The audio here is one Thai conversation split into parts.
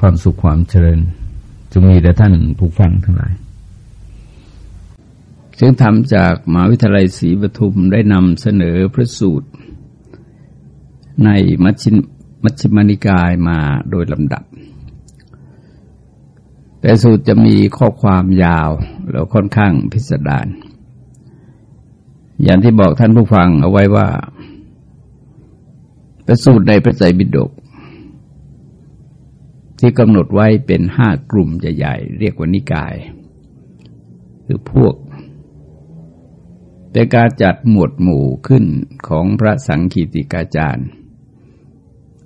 ความสุขความเจริญจงมีแต่ท่านผู้ฟังทั้งหลายซึ่งทำจากมหาวิทยาลัยศรีปทุมได้นำเสนอพระสูตร ในมัชฌิมัชฌิมานิกายมาโดยลำดับ แต่สูตรจะมีข้อความยาวแล้วค่อนข้างพิสดารอย่างที่บอกท่านผู้ฟังเอาไว้ว่า พระสูตรในพระไตรปิฎก ที่กำหนดไว้เป็นห้ากลุ่มใหญ่ๆเรียกว่านิกาย คือพวกเป็นการจัดหมวดหมู่ขึ้นของพระสังคีติกาจารย์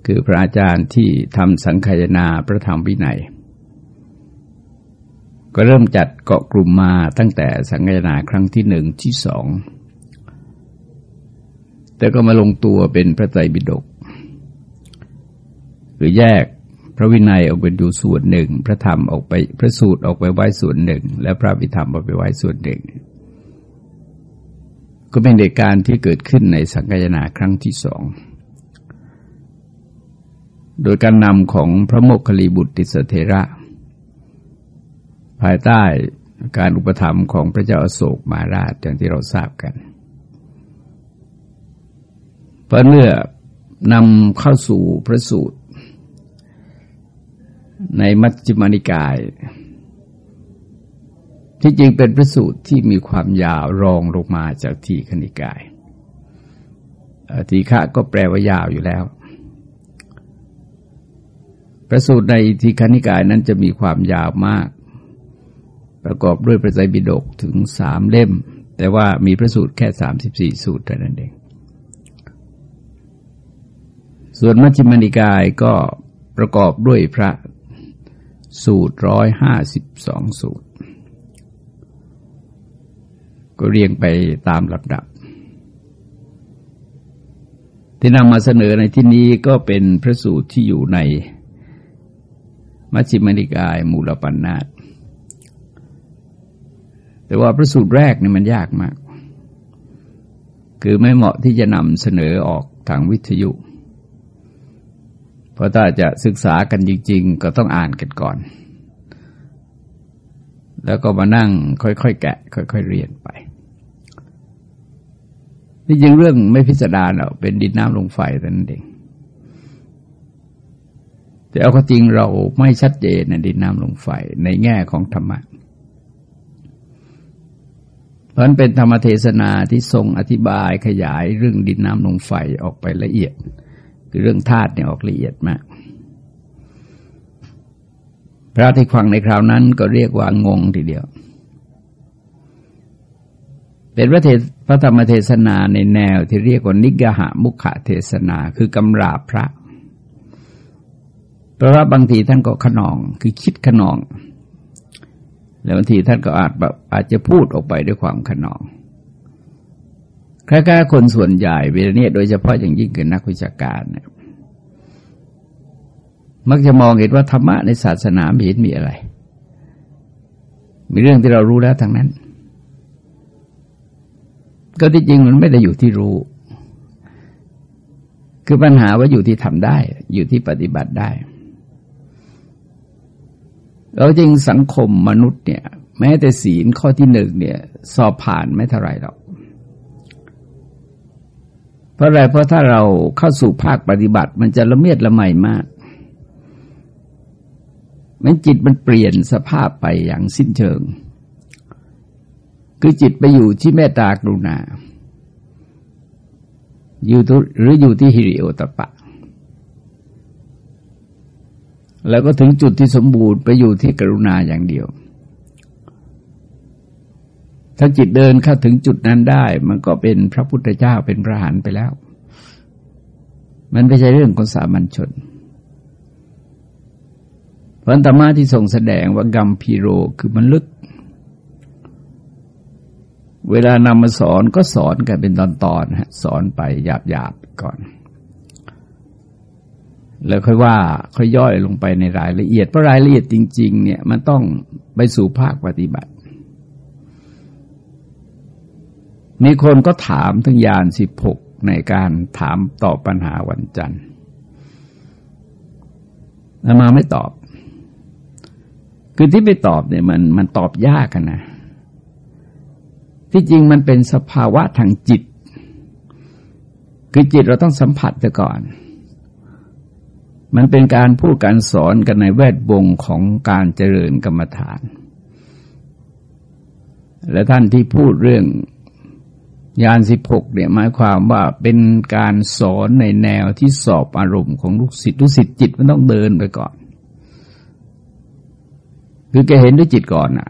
คือพระอาจารย์ที่ทำสังคายนาพระธรรมวินัย ก็เริ่มจัดเกาะกลุ่มมาตั้งแต่สังคายนาครั้งที่หนึ่งที่สองแต่ก็มาลงตัวเป็นพระไตรปิฎกหรือแยก พระวินัยออกเป็นดูส่วนหนึ่ง พระธรรมออกไปพระสูตรออกไปไว้ส่วนหนึ่ง และพระวิธรรมออกไปไว้ส่วนหนึ่ง ก็เป็นเหตุการณ์ที่เกิดขึ้นในสังกายนาครั้งที่สองโดยการนำของพระโมคคิริบุตรติสเทระ ภายใต้การอุปถัมภ์ของพระเจ้าอโศกมาราชอย่างที่เราทราบกัน เพราะเมื่อนำเข้าสู่พระสูตร ในมัชฌิมานิกาย ที่จริงเป็นพระสูตรที่มีความยาวรองลงมาจากทีคณิกาย ทีฆะก็แปลว่ายาวอยู่แล้ว พระสูตรในทีคณิกายนั้นจะมีความยาวมาก ประกอบด้วยพระไตรปิฎกถึงสามเล่ม แต่ว่ามีพระสูตรแค่สามสิบสี่สูตรเท่านั้นเอง ส่วนมัชฌิมานิกายก็ประกอบด้วยพระ สูตรร้อยห้าสิบสองสูตร ก็เรียงไปตามลำดับ ที่นำมาเสนอในที่นี้ก็เป็นพระสูตรที่อยู่ใน มัชฌิมนิกายมูลปัญนาตแต่ว่าพระสูตรแรกนี่มันยากมาก คือไม่เหมาะที่จะนำเสนอออกทางวิทยุเเพราะถ้าจะศึกษากันจริง ๆ ก็ต้องอ่านกันก่อน แล้วก็มานั่งค่อยๆแกะ ค่อยๆเรียนไปที่จริงเรื่องไม่พิสดารหรอกเป็นดินน้ำลงไฟแต่นั้นเอง แต่เอาก็จริงเราไม่ชัดเจนในดินน้ำลงไฟในแง่ของธรรมะเพราะนั้นเป็นธรรมเทศนาที่ทรงอธิบายขยายเรื่องดินน้ำลงไฟออกไปละเอียด คือเรื่องธาตุเนี่ยออกละเอียดมาก พระที่ฟังในคราวนั้นก็เรียกว่างงทีเดียว เป็นพระเทศพระธรรมเทศนาในแนวที่เรียกว่านิกหะมุขะเทศนาคือกำราบพระเพราะว่าบางทีท่านก็ขนองคือคิดขนอง แล้วบางทีท่านก็อาจแบบอาจจะพูดออกไปด้วยความขนอง คล้ายๆคนส่วนใหญ่เวลานี้โดยเฉพาะอย่างยิ่งคือนักวิชาการเนี่ยมักจะมองเห็นว่าธรรมะในศาสนาไม่เห็นมีอะไร มีเรื่องที่เรารู้แล้วทั้งนั้น ก็ที่จริงมันไม่ได้อยู่ที่รู้ คือปัญหาว่าอยู่ที่ทำได้ อยู่ที่ปฏิบัติได้เราจริงสังคมมนุษย์เนี่ย แม้แต่ศีลข้อที่หนึ่งเนี่ย สอบผ่านไม่เท่าไรหรอก เพราะอะไรเพราะถ้าเราเข้าสู่ภาคปฏิบัติ มันจะละเมียดละไมมากมันจิตมันเปลี่ยนสภาพไปอย่างสิ้นเชิง คือจิตไปอยู่ที่เมตตากรุณา อยู่หรืออยู่ที่ฮิริโอตปะ แล้วก็ถึงจุดที่สมบูรณ์ไปอยู่ที่กรุณาอย่างเดียว ถ้าจิตเดินเข้าถึงจุดนั้นได้ มันก็เป็นพระพุทธเจ้าเป็นพระหันไปแล้ว มันไม่ใช่เรื่องของสามัญชนพันธรรมะที่ทรงแสดงว่ากัมพีโรคือมันลึก เวลานำมาสอนก็สอนกันเป็นตอนๆฮะสอนไปหยาบๆก่อน แล้วค่อยว่าค่อยย่อยลงไปในรายละเอียดเพราะรายละเอียดจริง ๆ เนี่ยมันต้องไปสู่ภาคปฏิบัติ มีคนก็ถามถึงยานสิบหกในการถามตอบปัญหาวันจันทร์มาไม่ตอบ คือที่ไปตอบเนี่ยมันมันตอบยากนะที่จริงมันเป็นสภาวะทางจิต คือจิตเราต้องสัมผัสซะก่อน มันเป็นการพูดการสอนกันในแวดวงของการเจริญกรรมฐาน และท่านที่พูดเรื่อง ยานสิบหกเนี่ยหมายความว่าเป็นการสอนในแนวที่สอบอารมณ์ของลูกศิษย์ลูกศิษย์จิตมันต้องเดินไปก่อน คือแกเห็นด้วยจิตก่อนอะ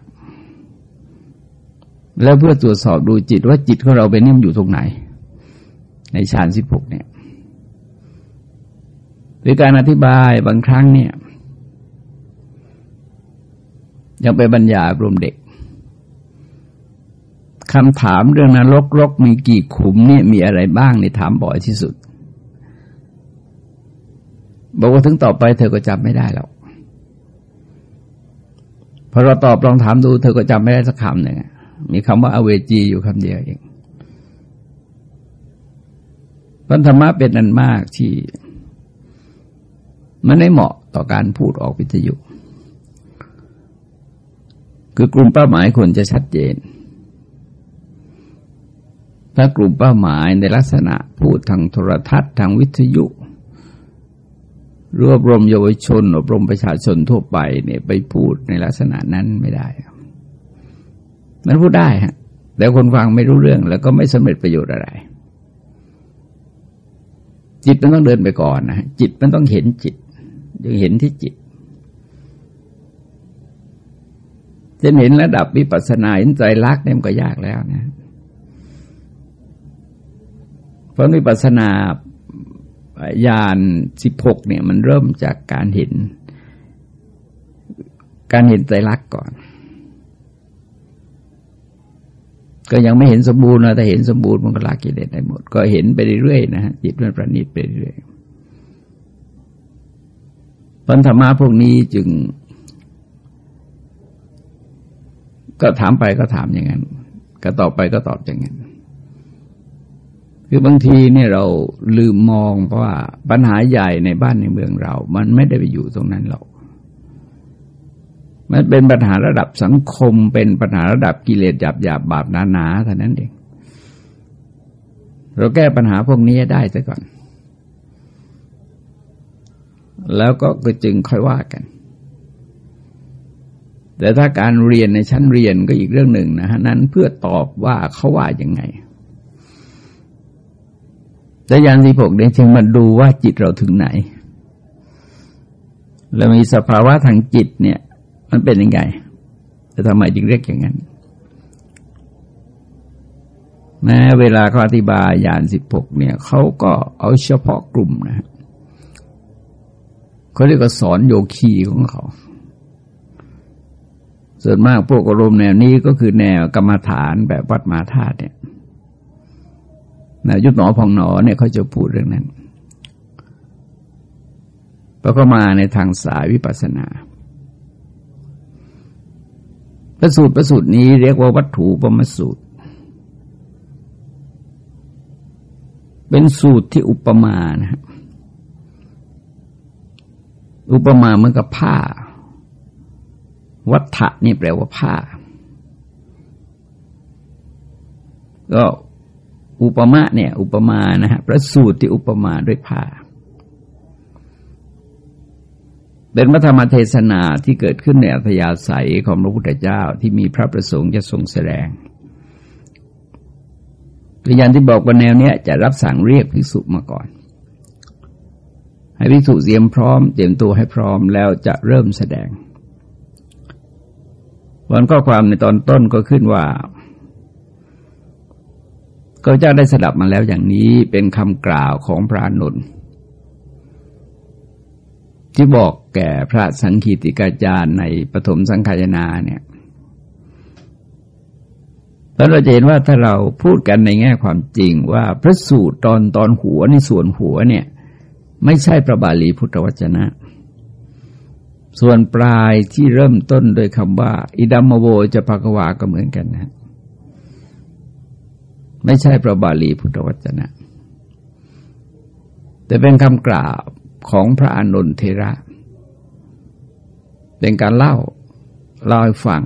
แล้วเพื่อตรวจสอบดูจิตว่าจิตของเราเป็นนี่มอยู่ตรงไหน ในฌานสิบหกเนี่ยหรือการอธิบายบางครั้งเนี่ย ยังไปบรรยายรวมเด็ก คำถามเรื่องนรกรกมีกี่ขุมเนี่ยมีอะไรบ้างในถามบ่อยที่สุด บอกว่าถึงต่อไปเธอก็จำไม่ได้แล้วพอเราตอบลองถามดูเธอก็จำไม่ได้สักคำหนึ่งมีคำว่าอเวจีอยู่คำเดียวเองพันธรรมะเป็นอันมากที่ มันไม่เหมาะต่อการพูดออกวิทยุ คือกลุ่มเป้าหมายควรจะชัดเจน ถ้ากลุ่มเป้าหมายในลักษณะพูดทางโทรทัศน์ทางวิทยุ รวบรวมเยาวชนอบรมประชาชนทั่วไปเนี่ยไปพูดในลักษณะนั้นไม่ได้ มันพูดได้ฮะแต่คนฟังไม่รู้เรื่องแล้วก็ไม่สำเร็จประโยชน์อะไร จิตมันต้องเดินไปก่อนนะจิตมันต้องเห็นจิตยังเห็นที่จิตจะเห็นระดับวิปัสสนาเห็นใจรักเนี่ยมันก็ยากแล้วนะ เพราะวิปัสสนาญาณสิบหกเนี่ยมันเริ่มจากการเห็น การเห็นใจรักก่อน ก็ยังไม่เห็นสมบูรณ์นะแต่เห็นสมบูรณ์มันก็ละกิเลสได้หมด ก็เห็นไปเรื่อยๆนะฮะจิตมันประณีตไปเรื่อยปัญธรรมะพวกนี้จึง ก็ถามไปก็ถามอย่างนั้น ก็ตอบไปก็ตอบอย่างนั้น คือบางทีเนี่ยเราลืมมองเพราะว่าปัญหาใหญ่ในบ้านในเมืองเรา มันไม่ได้ไปอยู่ตรงนั้นหรอก มันเป็นปัญหาระดับสังคม เป็นปัญหาระดับกิเลสหยาบหยาบบาปหนานาเท่านั้นเอง เราแก้ปัญหาพวกนี้ได้ซะก่อน แล้วก็จึงค่อยว่ากัน แต่ถ้าการเรียนในชั้นเรียนก็อีกเรื่องหนึ่งนะฮะนั้นเพื่อตอบว่าเขาว่ายังไง แต่ยานที่หกเนี่ยจึงมาดูว่าจิตเราถึงไหน แล้วมีสภาวะทางจิตเนี่ย มันเป็นยังไงแต่ทำไมจึงเรียกอย่างนั้นแม้เวลาเขาอธิบายยานสิบหกเนี่ยเขาก็เอาเฉพาะกลุ่มนะเขาเรียกว่าสอนโยคีของเขา ส่วนมากพวกอารมณ์แนวนี้ก็คือแนวกรรมฐานแบบวัดมาธาตุเนี่ย นะยุบหนอพองหนอเนี่ยเขาจะพูดเรื่องนั้นแล้วก็มาในทางสายวิปัสสนาประสูตรประสูตรนี้เรียกว่าวัตถุปมสูตร เป็นสูตรที่อุปมานะอุปมาเหมือนกับผ้า วัฏฐะนี่แปลว่าผ้า ก็ อุปมาเนี่ย อุปมานะฮะประสูตรที่อุปมาด้วยผ้าเป็นพระธรรมเทศนาที่เกิดขึ้นในอัธยาศัยของพระพุทธเจ้าที่มีพระประสงค์จะทรงแสดงพยานที่บอกว่าแนวเนี้ยจะรับสั่งเรียกภิกษุมาก่อน ให้ภิกษุเตรียมพร้อมเตรียมตัวให้พร้อมแล้วจะเริ่มแสดงวันข้อความในตอนต้นก็ขึ้นว่า ก็เจ้าได้สดับมาแล้วอย่างนี้เป็นคำกล่าวของพระนุนที่บอกแก่พระสังคีติกาจารย์ในปฐมสังขายนาเนี่ยแล้วเราจะเห็นว่าถ้าเราพูดกันในแง่ความจริงว่าพระสูตรตอนตอนหัวในส่วนหัวเนี่ย ไม่ใช่พระบาลีพุทธวจนะ ส่วนปลายที่เริ่มต้นโดยคำว่า อิดัมมโวจะภควาก็เหมือนกันนะ ไม่ใช่พระบาลีพุทธวจนะ แต่เป็นคำกล่าวของพระอนุนเทระ เป็นการเล่าเล่าให้ฟัง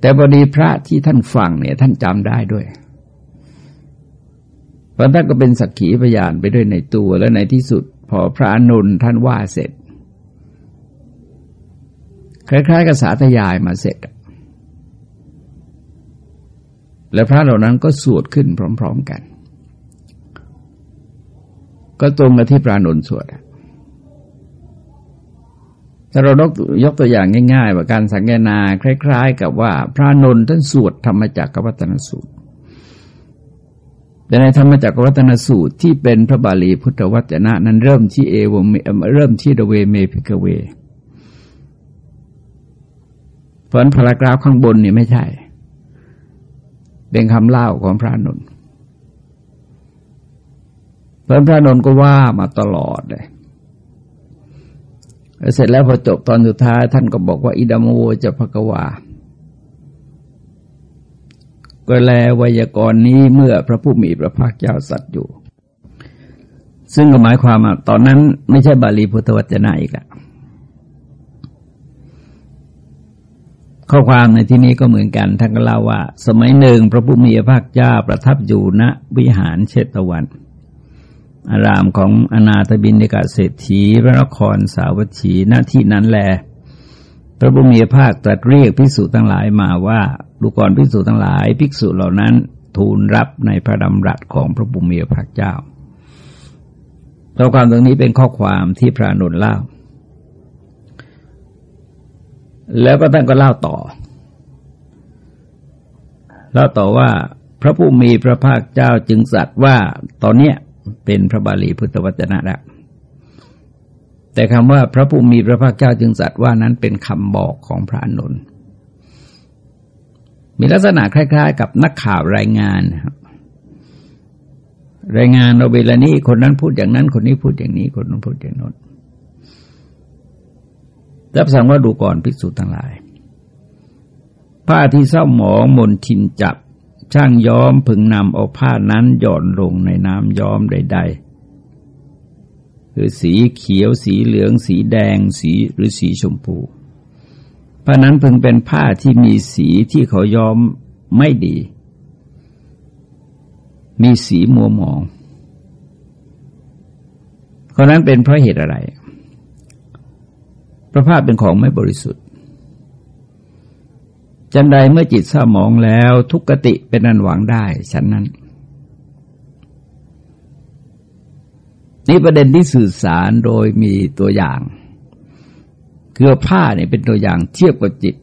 แต่บดีพระที่ท่านฟังเนี่ยท่านจำได้ด้วยเพราะท่านก็เป็นสักขีพยานไปด้วยในตัวและในที่สุด พอพระอนุนท่านว่าเสร็จ คล้ายๆกับสาธยายมาเสร็จ และพระเหล่านั้นก็สวดขึ้นพร้อม ๆกัน ก็ตรงกับที่พระอานนท์สวดถ้าเรายกตัวอย่างง่ายๆว่าการสังคายนาคล้าย ๆ กับว่าพระอานนท์ท่านสวดธรรมจักรกัปปวัตตนสูตรแต่ในธรรมจักรกัปปวัตตนสูตรที่เป็นพระบาลีพุทธวจนะ นั้นเริ่มที่เอวเริ่มที่เทวเม ภิกขเวเพราะ paragraph ข้างบนนี่ไม่ใช่ เป็นคำเล่าของพระนนท์เพราะพระนนท์ก็ว่ามาตลอดเลยเสร็จแล้วพอจบตอนสุดท้าย ท่านก็บอกว่า อิดามโวจะพกวาก็แลวยากรณ์นี้เมื่อพระผู้มีพระภาคเจ้าสัตว์อยู่ ซึ่งก็หมายความว่าตอนนั้นไม่ใช่บาลีพุทธวจนะอีกละ ข้อความในที่นี้ก็เหมือนกันท่านก็เล่าว่า สมัยหนึ่ง พระผู้มีพระภาคเจ้าประทับอยู่ณวิหารเชตวัน อารามของอนาถบินิกาเศรษฐีพระนครสาวัตถีณที่นั้นแล พระบุมีภาคตรัสเรียกภิกษุทั้งหลายมาว่าดูก่อนภิกษุทั้งหลาย ภิกษุเหล่านั้นทูลรับในพระดำรัสของพระบุมีภาคเจ้าข้อความตรงนี้เป็นข้อความที่พระนุนเล่า แล้วก็ท่านก็เล่าต่อ เล่าต่อว่าพระผู้มีพระภาคเจ้าจึงสัตว์ว่าตอนเนี้ยเป็นพระบาลีพุทธวจนะแล้วแต่คำว่าพระผู้มีพระภาคเจ้าจึงสัตว์ว่านั้นเป็นคำบอกของพระอนุนมีลักษณะคล้าย ๆ กับนักข่าวรายงานครับรายงานเราเวลานี้คนนั้นพูดอย่างนั้น คนนี้พูดอย่างนี้ คนนั้นพูดอย่างนั้น รับสั่งว่าดูก่อนภิกษุทั้งหลาย ผ้าที่เศร้าหมองมนทินจับ ช่างย้อมพึงนำเอาผ้านั้นหย่อนลงในน้ำย้อมใด ๆ คือสีเขียวสีเหลือง สีแดง สีหรือสีชมพูผ้านั้นพิ่งเป็นผ้าที่มีสีที่เขาย้อมไม่ดี มีสีมัวหมองเพราะนั้นเป็นเพราะเหตุอะไร พระภาพเป็นของไม่บริสุทธิ์จันใดเมื่อจิตเศร้าหมองแล้วทุกขติเป็นอันหวังได้ฉันนั้น นี่ประเด็นที่สื่อสารโดยมีตัวอย่างคือผ้าเนี่ยเป็นตัวอย่างเทียบกับจิต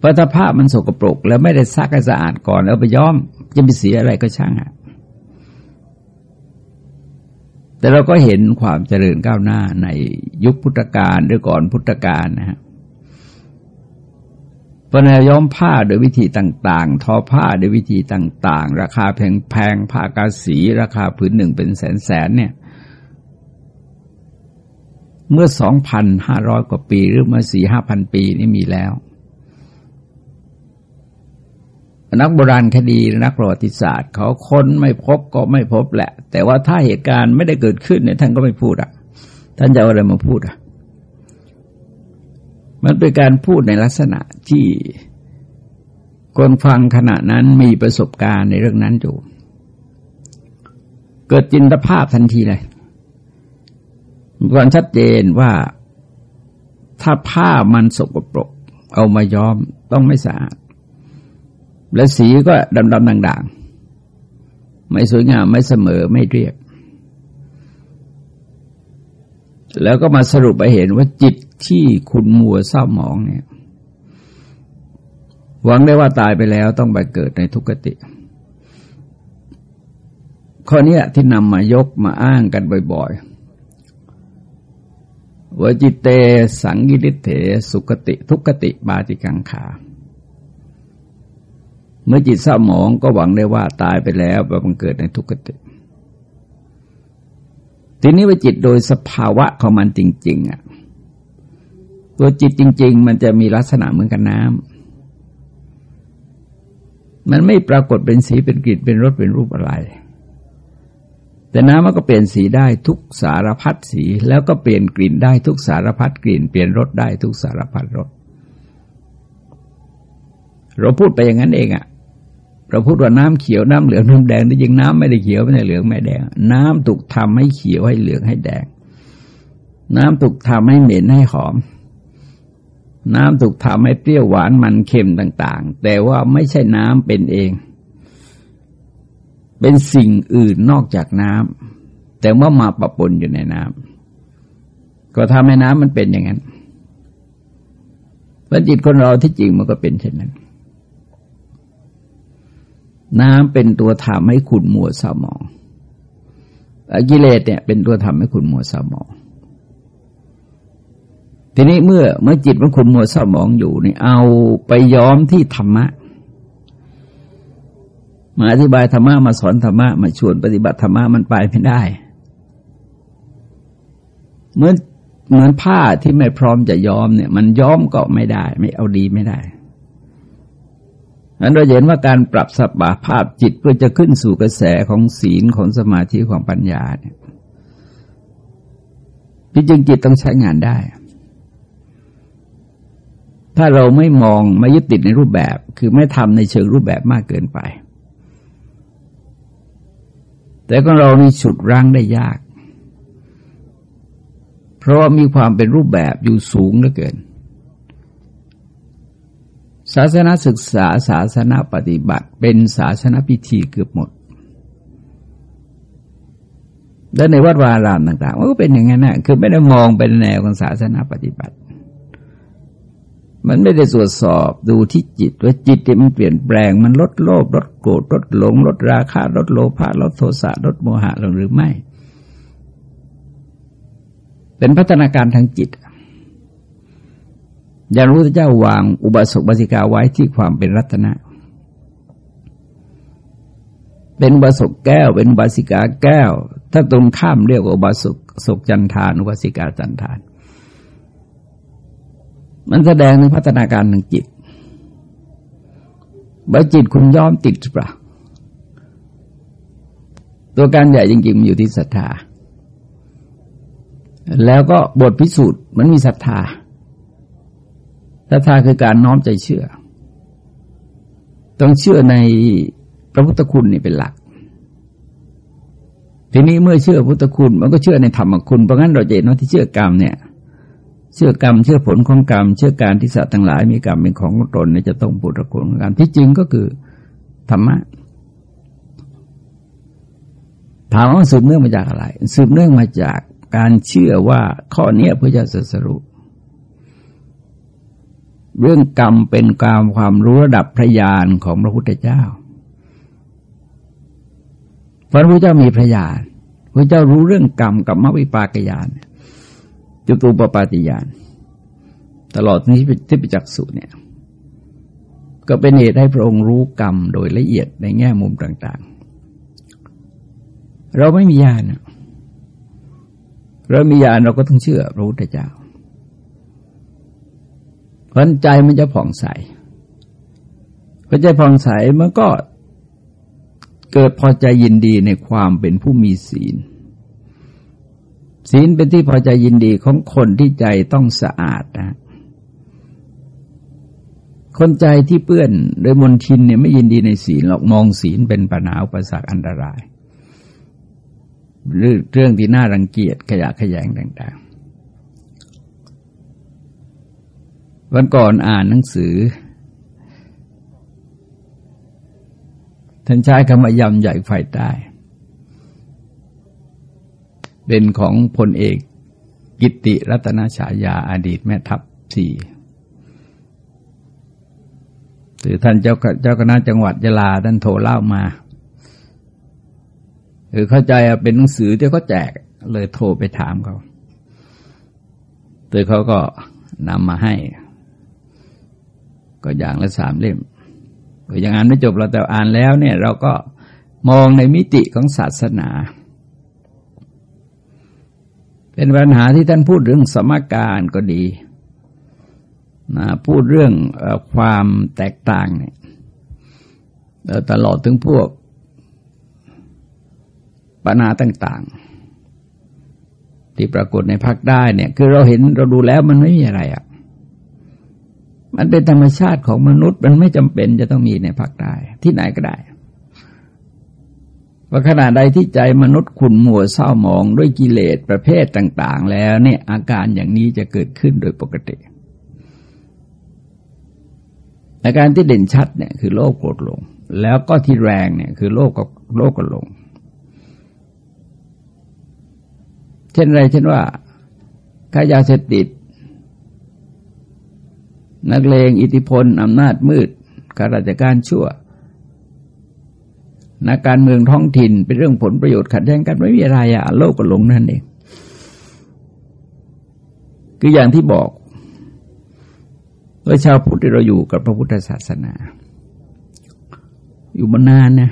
พระถ้าผ้ามันสกปรก แล้วไม่ได้ซักให้สะอาดก่อนแล้วไปย้อมจะมีสียอะไรก็ช่างอะ แต่เราก็เห็นความเจริญก้าวหน้าในยุคพุทธกาลหรือก่อนพุทธกาลนะฮะปนย้อมผ้าโดยวิธีต่าง ๆ ทอผ้าโดยวิธีต่าง ๆ ราคาแพงๆผ้ากาสี ราคาผืนหนึ่งเป็นแสนๆเนี่ยเมื่อสองพันห้าร้อยกว่าปี หรือเมื่อสี่ห้าพันปีนี่มีแล้ว นักโบราณคดีนักประวัติศาสตร์เขาค้นไม่พบก็ไม่พบแหละ แต่ว่าถ้าเหตุการณ์ไม่ได้เกิดขึ้นเนี่ยท่านก็ไม่พูดอะ ท่านจะเอาอะไรมาพูดอะ มันเป็นการพูดในลักษณะที่คนฟังขณะนั้นมีประสบการณ์ในเรื่องนั้นอยู่ เกิดจินตภาพทันทีเลยมีความชัดเจนว่าถ้าผ้ามันสกปรก เอามาย้อมต้องไม่สะอาด และสีก็ดำๆด่างๆ ไม่สวยงามไม่เสมอไม่เรียบแล้วก็มาสรุปไปเห็นว่าจิตที่คุณมัวเศร้าหมองเนี่ย หวังได้ว่าตายไปแล้วต้องไปเกิดในทุกขติ ข้อนี้ที่นำมายกมาอ้างกันบ่อยๆวจิตเตสังกิริเถสุกติ ทุกติบาติกังขา เมื่อจิตเศร้าหมองก็หวังได้ว่าตายไปแล้วไปบังเกิดในทุกขติทีนี้ว่าจิตโดยสภาวะของมันจริง ๆ อะ ตัวจิตจริง ๆ มันจะมีลักษณะเหมือนกับน้ำมันไม่ปรากฏเป็นสีเป็นกลิ่นเป็นรสเป็นรูปอะไร แต่น้ำมันก็เปลี่ยนสีได้ทุกสารพัดสี แล้วก็เปลี่ยนกลิ่นได้ทุกสารพัดกลิ่น เปลี่ยนรสได้ทุกสารพัดรสเราพูดไปอย่างนั้นเองอะ เราพูดว่าน้ำเขียวน้ำเหลืองน้ำแดงแต่จริงน้ำไม่ได้เขียวไม่ได้เหลืองไม่แดง น้ำถูกทำให้เขียวให้เหลืองให้แดง น้ำถูกทำให้เหม็นให้หอม น้ำถูกทำให้เปรี้ยวหวานมันเค็มต่าง ๆ แต่ว่าไม่ใช่น้ำเป็นเอง เป็นสิ่งอื่นนอกจากน้ำแต่ว่ามาปะปนอยู่ในน้ำก็ทำให้น้ำมันเป็นอย่างนั้นพระจิตคนเราที่จริงมันก็เป็นเช่นนั้น น้ำเป็นตัวทำให้ขุนมัวสมองกิเลสเนี่ยเป็นตัวทำให้ขุนมัวสมอง ทีนี้เมื่อเมื่อจิตมันขุนมัวสมองอยู่นี่เอาไปย้อมที่ธรรมะมาอธิบายธรรมะมาสอนธรรมะมาชวนปฏิบัติธรรมะมันไปไม่ได้ เหมือนเหมือนผ้าที่ไม่พร้อมจะย้อมเนี่ย มันย้อมก็ไม่ได้ ไม่เอาดีไม่ได้ นั้นเราเห็นว่าการปรับสภาภาพจิตเพื่อจะขึ้นสู่กระแสของศีลของสมาธิของปัญญาเนี่ยที่จริงจิตต้องใช้งานได้ ถ้าเราไม่มองไม่ยึดติดในรูปแบบ คือไม่ทำในเชิงรูปแบบมากเกินไป แต่ก็เรานี่ฉุดรั้งได้ยาก เพราะว่ามีความเป็นรูปแบบอยู่สูงเหลือเกิน ศาสนาศึกษาศาสนาปฏิบัติ เป็นศาสนาพิธีเกือบหมด และในวัดวารามต่างๆมันก็เป็นอย่างนั้นนะคือไม่ได้มองเป็นแนวของศาสนาปฏิบัติ มันไม่ได้ตรวจสอบดูที่จิตว่าจิตที่มันเปลี่ยนแปลง มันลดโลภลดโกรธลดหลงลดราคะลดโลภะลดโทสะลดโมหะหรือไม่ เป็นพัฒนาการทางจิต อย่างพระเจ้าวางอุบาสกบาสิกาไว้ที่ความเป็นรัตนะ เป็นอุบาสกแก้ว เป็นอุบาสิกาแก้ว ถ้าตรงข้ามเรียกว่าอุบาสกศกจันทานอุบาสิกาจันทาน มันแสดงถึงพัฒนาการทางจิตบาจิตคุณย้อมติดปะตัวการใหญ่จริงๆมันอยู่ที่ศรัทธา แล้วก็บทพิสูจน์มันมีศรัทธา ศรัทธาคือการน้อมใจเชื่อ ต้องเชื่อในพระพุทธคุณนี่เป็นหลัก ทีนี้เมื่อเชื่อพุทธคุณ มันก็เชื่อในธรรมคุณ เพราะงั้นเราจะเห็นว่าที่เชื่อกรรมเนี่ย เชื่อกรรม เชื่อผลของกรรม เชื่อการที่สัตว์ทั้งหลาย มีกรรมเป็นของตนเนี่ยจะต้องปุถุคุณกรรมที่จริงก็คือธรรมะถามว่าสืบเนื่องมาจากอะไร สืบเนื่องมาจากการเชื่อว่าข้อเนี้ยพระเจ้าสัสรุ เรื่องกรรมเป็นการความรู้ระดับพระญาณของพระพุทธเจ้าพระพุทธเจ้ามีพระญาณพระเจ้ารู้เรื่องกรรมกับมวิปากญาณจตูปปาติญาณตลอดนี้ที่ปจักสุเนี่ย ก็เป็นเหตุให้พระองค์รู้กรรมโดยละเอียดในแง่มุมต่าง ๆ เราไม่มีญาณเรามีญาณเราก็ต้องเชื่อพระพุทธเจ้า เพราะใจมันจะผ่องใสพอใจผ่องใสมันก็เกิดพอใจยินดีในความเป็นผู้มีศีล ศีลเป็นที่พอใจยินดีของคนที่ใจต้องสะอาดนะคนใจที่เปื้อนโดยมนทินเนี่ยไม่ยินดีในศีลหรอกมองศีลเป็นปัญหาอุปสรรคอันตราย หรือเรื่องที่น่ารังเกียจขยะขยงต่าง วันก่อนอ่านหนังสือ ท่านใช้คำว่ายำใหญ่ไฟใต้ เป็นของพลเอกกิติรัตนฉายาอดีตแม่ทัพสี่หรือท่านเจ้าเจ้าคณะจังหวัดยะลาท่านโทรเล่ามาคือเข้าใจเป็นหนังสือที่เขาแจกเลยโทรไปถามเขาโดยเขาก็นำมาให้ ก็อย่างละสามเล่มก็ยังอ่านไม่จบเราแต่อ่านแล้วเนี่ยเราก็มองในมิติของศาสนา เป็นปัญหาที่ท่านพูดเรื่องสมการก็ดีนะพูดเรื่องความแตกต่างเนี่ยตลอดถึงพวกปัญหาต่าง ๆ ที่ปรากฏในภาคได้เนี่ย คือเราเห็นเราดูแล้วมันไม่มีอะไรอะ่ะ มันเป็นธรรมชาติของมนุษย์ มันไม่จำเป็นจะต้องมีในภาคได้ที่ไหนก็ได้ว่าขณะใดที่ใจมนุษย์ขุ่นมัวเศร้าหมองด้วยกิเลสประเภทต่าง ๆ แล้วเนี่ยอาการอย่างนี้จะเกิดขึ้นโดยปกติ อาการที่เด่นชัดเนี่ยคือโลภโกรธลง แล้วก็ที่แรงเนี่ยคือโลภก็โลภก็ลง เช่นไรเช่นว่าขายาเสพติด นักเลงอิทธิพลอำนาจมืดข้าราชการชั่วนักการเมืองท้องถิ่นเป็นเรื่องผลประโยชน์ขัดแย้งกันไม่มีอะไรอะโลกก็หลงนั่นเอง คืออย่างที่บอกว่าชาวพุทธเราอยู่กับพระพุทธศาสนา อยู่มานานนะ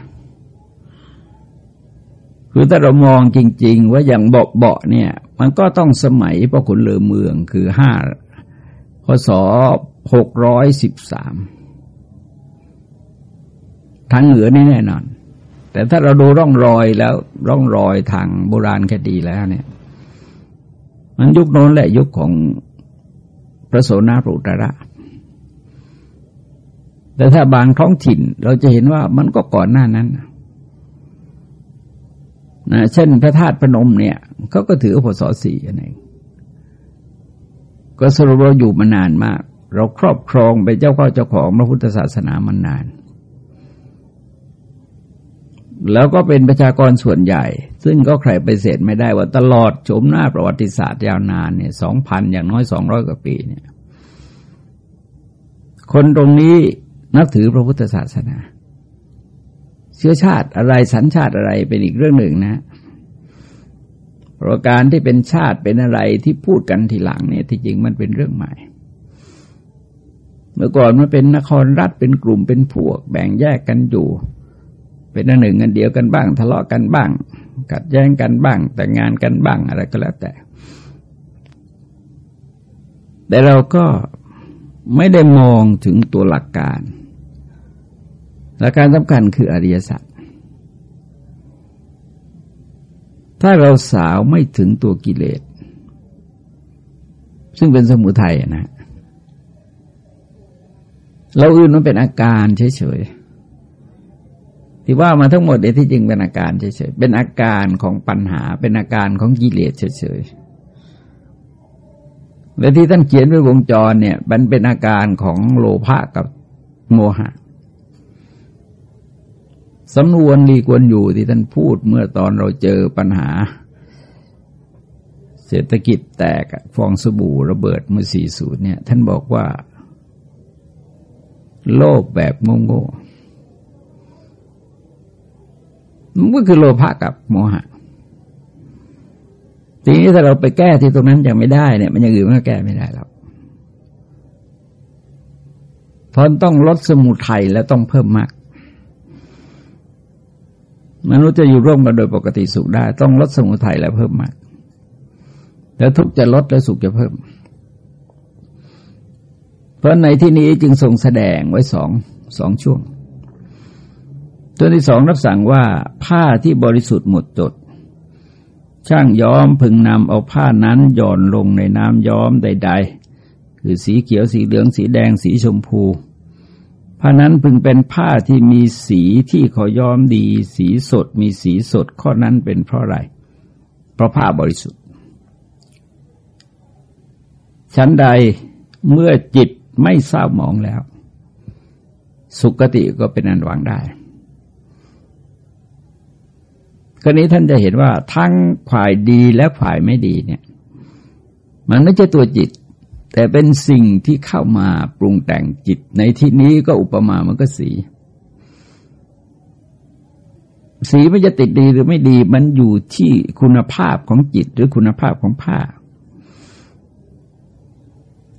คือถ้าเรามองจริง ๆ ว่าอย่างเบาเบาเนี่ย มันก็ต้องสมัยพระขุนเลอเมืองคือห้าพศ หกร้อยสิบสามทางเหนือนี่แน่นอน แต่ถ้าเราดูร่องรอยแล้วร่องรอยทางโบราณคดีแล้วเนี่ย มันยุคโน้นแหละยุคของพระโสนาปรุตระ แต่ถ้าบางท้องถิ่นเราจะเห็นว่ามันก็ก่อนหน้านั้นนะเช่นพระธาตุพนมเนี่ยเขาก็ถือพศสี่อันเองก็สรุปเราอยู่มานานมาก เราครอบครองไปเจ้าข้าเจ้าของพระพุทธศาสนามานาน แล้วก็เป็นประชากรส่วนใหญ่ ซึ่งก็ใครไปเสร็จไม่ได้ว่าตลอดชมหน้าประวัติศาสตร์ยาวนานเนี่ยสองพันอย่างน้อยสองร้อยกว่าปีเนี่ย คนตรงนี้นับถือพระพุทธศาสนา เชื้อชาติอะไรสัญชาติอะไรเป็นอีกเรื่องหนึ่งนะประการที่เป็นชาติเป็นอะไรที่พูดกันทีหลังเนี่ยที่จริงมันเป็นเรื่องใหม่ เมื่อก่อนมันเป็นนครรัฐเป็นกลุ่มเป็นพวก แบ่งแยกกันอยู่ เป็นอันหนึ่งอันเดียวกันบ้าง ทะเลาะกันบ้าง กัดแย้งกันบ้าง แต่งงานกันบ้างอะไรก็แล้วแต่ แต่เราก็ไม่ได้มองถึงตัวหลักการ หลักการสำคัญคืออริยสัจถ้าเราสาวไม่ถึงตัวกิเลส ซึ่งเป็นสมุทัยนะ เราอื่นมันเป็นอาการเฉยๆที่ว่ามาทั้งหมดเนี่ยที่จริงเป็นอาการเฉยๆเป็นอาการของปัญหา เป็นอาการของกิเลสเฉยๆและที่ท่านเขียนไว้วงจรเนี่ย มันเป็นอาการของโลภะกับโมหะสำนวนลีกวนอยู่ที่ท่านพูดเมื่อตอนเราเจอปัญหา เศรษฐกิจแตกฟองสบู่ระเบิดเมื่อสี่สูตรเนี่ย ท่านบอกว่า โลภแบบโง่ๆมันก็คือโลภะกับโมหะทีนี้ถ้าเราไปแก้ที่ตรงนั้นยังไม่ได้เนี่ย มันยังอื่นมันก็แก้ไม่ได้แล้วเพราะต้องลดสมุทัยแล้วต้องเพิ่มมากมนุษย์จะอยู่ร่วมกันโดยปกติสุขได้ ต้องลดสมุทัยแล้วเพิ่มมาก แล้วทุกจะลดแล้วสุขจะเพิ่ม เพราะในที่นี้จึงทรงแสดงไว้สองสองช่วง ตัวที่สองรับสั่งว่าผ้าที่บริสุทธิ์หมดจด ช่างย้อมพึงนำเอาผ้านั้นหย่อนลงในน้ำย้อมใด ๆ คือสีเขียวสีเหลืองสีแดงสีชมพู ผ้านั้นพึงเป็นผ้าที่มีสีที่เขาย้อมดี สีสดมีสีสดข้อนั้นเป็นเพราะอะไร เพราะผ้าบริสุทธิ์ชั้นใดเมื่อจิต ไม่เศร้าหมองแล้ว สุกติก็เป็นอันหวังได้กรณีท่านจะเห็นว่าทั้งฝ่ายดีและฝ่ายไม่ดีเนี่ย มันไม่ใช่ตัวจิต แต่เป็นสิ่งที่เข้ามาปรุงแต่งจิต ในที่นี้ก็อุปมามันก็สี สีมันจะติดดีหรือไม่ดี มันอยู่ที่คุณภาพของจิตหรือคุณภาพของผ้า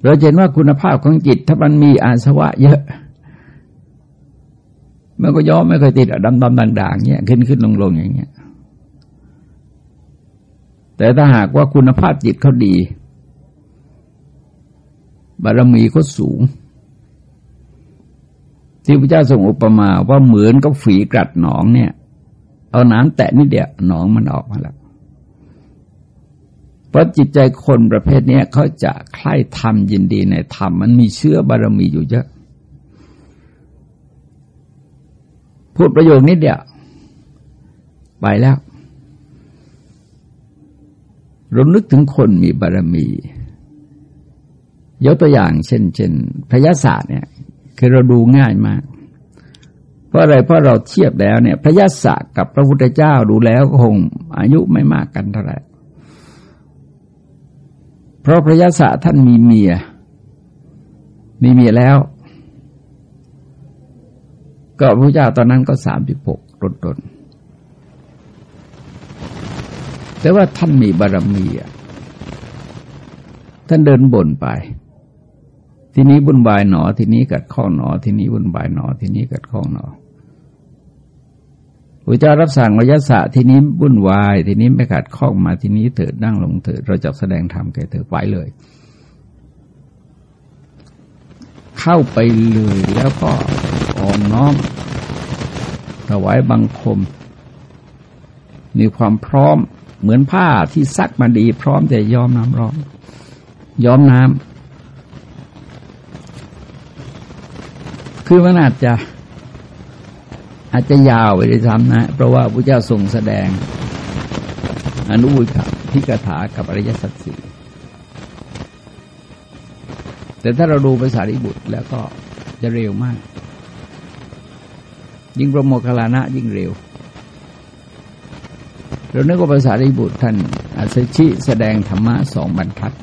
เราเห็นว่าคุณภาพของจิต ถ้ามันมีอาสวะเยอะมันก็ย้อมไม่เคยติดดำดำด่างๆเงี้ยขึ้นขึ้นลงลงอย่างเงี้ย แต่ถ้าหากว่าคุณภาพจิตเขาดี บารมีเขาสูง ที่พระเจ้าทรงอุปมาว่าเหมือนกับฝีกรัดหนองเนี่ย เอาน้ำแตะนิดเดียวหนองมันออกมาแล้ว เพราะจิตใจคนประเภทนี้เขาจะใคร่ธรรมยินดีในธรรม มันมีเชื้อบารมีอยู่เยอะ พูดประโยคนิดเดียวไปแล้ว เรานึกถึงคนมีบารมียกตัวอย่างเช่น เช่นพยาศาสตร์เนี่ย คือเราดูง่ายมาก เพราะอะไรเพราะเราเทียบแล้วเนี่ย พระยาศกับพระพุทธเจ้าดูแล้วคงอายุไม่มากกันเท่าไหร่ ราะพระยาศท่านมีเมีย มีเมียแล้ว ก็พระเจ้าตอนนั้นก็สามสิบหกตนตนแต่ว่าท่านมีบารมีอะท่านเดินบ่นไป ทีนี้บุญบายหนอ ทีนี้กัดข้องหนอ ทีนี้บุญบายหนอ ทีนี้กัดข้องหนอ พระเจ้ารับสั่งวิยศะทีนี้บุญวาย ทีนี้ไม่กัดข้องมาทีนี้เถิดนั่งลงเถิดเราจะแสดงธรรมแก่เธอไปเลย เข้าไปเลยแล้วก็อ่อนน้อมถวายบังคม มีความพร้อมเหมือนผ้าที่ซักมาดี พร้อมแต่ย้อมน้ำร้อนย้อมน้ำคือมันอาจจะ อาจจะยาวไปเลยซ้ำนะ เพราะว่าพระเจ้าทรงแสดง อนุบุพพิกถากับอริยสัจสี่แต่ถ้าเราดูภาษาริบุตรแล้วก็จะเร็วมาก ยิ่งประโมคลานะยิ่งเร็ว เราเนึกว่าภาษาริบุตรท่านอัศชิแสดงธรรมะสองบรรทัด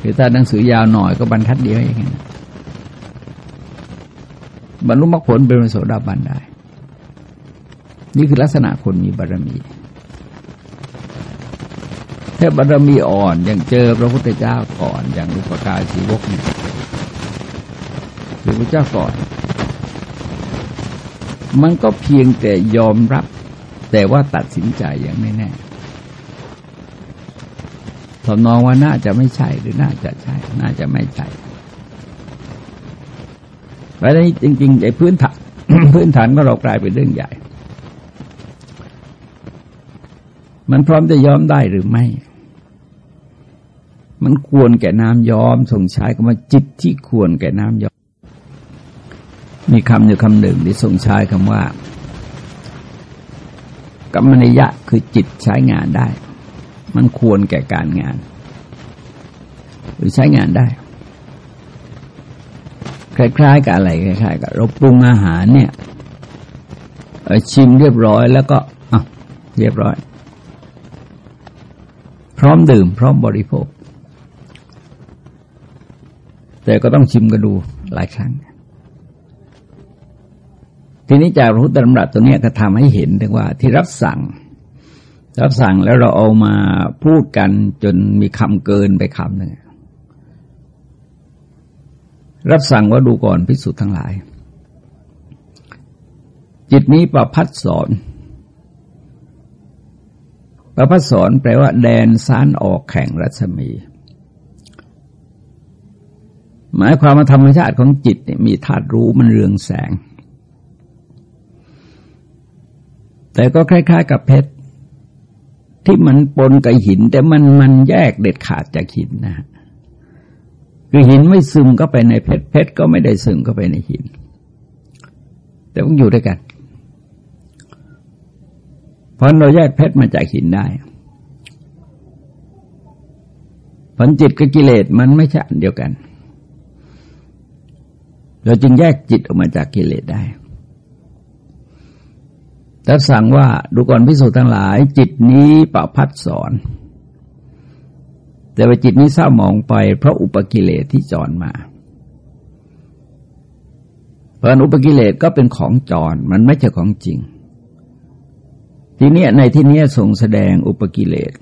คือถ้าหนังสือยาวหน่อยก็บรรทัดเดียวอย่างนี้ บรรลุมรรคผลเป็นโสดาบันได้ นี่คือลักษณะคนมีบารมีถ้าบารมีอ่อนอย่างเจอพระพุทธเจ้าก่อน อย่างอุปการชีวกเนี่ยหรือพระเจ้าก่อน มันก็เพียงแต่ยอมรับ แต่ว่าตัดสินใจอย่างไม่แน่ทำนองว่าน่าจะไม่ใช่หรือน่าจะใช่ น่าจะไม่ใช่ เพราะนี้จริงๆไอ้พื้นฐานพื้นฐานก็เรากลายเป็นเรื่องใหญ่ มันพร้อมจะยอมได้หรือไม่ มันควรแก่น้ำยอมส่งใช้คำว่าจิตที่ควรแก่น้ำยอม มีคำอยู่คำหนึ่งที่ส่งใช้คำว่ากรรมนิยะคือจิตใช้งานได้ มันควรแก่การงาน หรือใช้งานได้ คล้ายๆกับอะไรคล้ายๆกับเราปรุงอาหารเนี่ยชิมเรียบร้อยแล้วก็อะเรียบร้อย พร้อมดื่ม พร้อมบริโภค แต่ก็ต้องชิมกันดูหลายครั้ง ทีนี้จากพระพุทธธรรมรัตตัวนี้ก็ทำให้เห็นถึงว่าที่รับสั่ง รับสั่งแล้วเราเอามาพูดกันจนมีคำเกินไปคำหนึ่ง รับสั่งว่าดูก่อนพิสูจน์ทั้งหลาย จิตนี้ประพัดสอน ประพัดสอนแปลว่า แดนซานออกแข่งรัศมี หมายความว่าธรรมชาติของจิตมีธาตุรู้มันเรืองแสง แต่ก็คล้าย ๆ กับเพชรที่มันปนกับหิน แต่มันมันแยกเด็ดขาดจากหินนะ คือหินไม่ซึมก็ไปในเพชรเพชรก็ไม่ได้ซึมก็ไปในหิน แต่ต้องอยู่ด้วยกัน เพราะเราแยกเพชรมาจากหินได้ผลจิตกับกิเลสมันไม่ใช่อันเดียวกัน เราจึงแยกจิตออกมาจากกิเลสได้แล้วสั่งว่าดูก่อนพิสูจน์ทั้งหลาย จิตนี้ประพัดสอน แต่ว่าจิตนี้เศร้าหมองไปเพราะอุปกิเลสที่จรมา เพราะอุปกิเลสก็เป็นของจรมันไม่ใช่ของจริง ทีนี้ในที่นี้ทรงแสดงอุปกิเลส